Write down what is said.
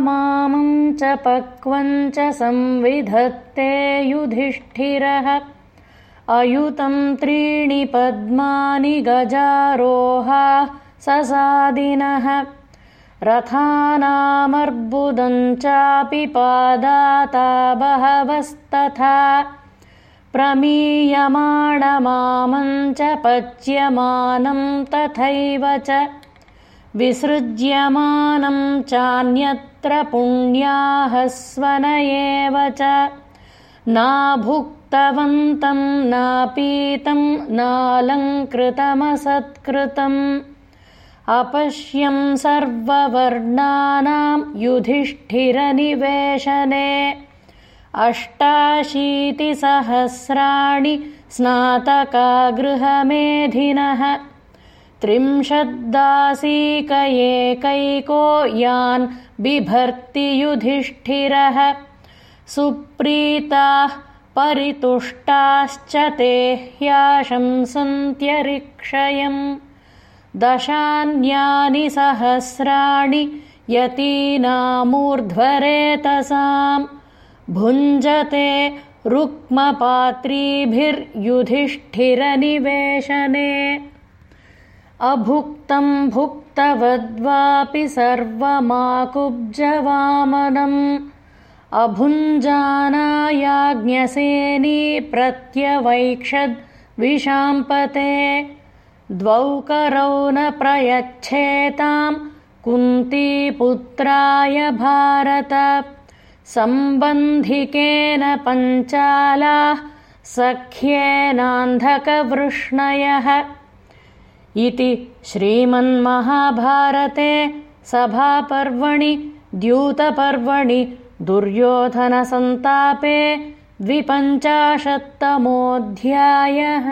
मामं च पक्वं च संविधत्ते युधिष्ठिरः। अयुतं त्रीणि पद्मानि गजारोहा ससादिनः। रथानामर्बुदं चापि पादाता बहवस्तथा। प्रमीयमाणमामं च पच्यमानं तथैव च विसृज्यमानं चान्यत्र पुण्याहस्वन एव च। नाभुक्तवन्तं नापीतं नालङ्कृतमसत्कृतम्। अपश्यं सर्ववर्णानां युधिष्ठिरनिवेशने। अष्टाशीतिसहस्राणि स्नातकागृहमेधिनः त्रिंशद्दासीकैको यान् बिभर्ति युधिष्ठिरः सुप्रीताः परितुष्टाश्च ते ह्याशंसन्त्यरिक्षयम् दशान्यानि सहस्राणि यतीनामूर्ध्वरेतसाम्। भुञ्जते रुक्मपात्रीभिर्युधिष्ठिरनिवेशने अभुक्तं भुक्तवद्वापि सर्वमाकुब्जवामनम्। अभुञ्जानायाज्ञसेनी प्रत्यवैक्षद्विशाम्पते द्वौ करौ न प्रयच्छेतां कुन्तीपुत्राय भारत। सम्बन्धिकेन पञ्चालाः सख्येनान्धकवृष्णयः इति श्रीमन्महाभारते सभापर्वणि द्यूतपर्वणि दुर्योधनसन्तापे द्विपञ्चाशत्तमोऽध्यायः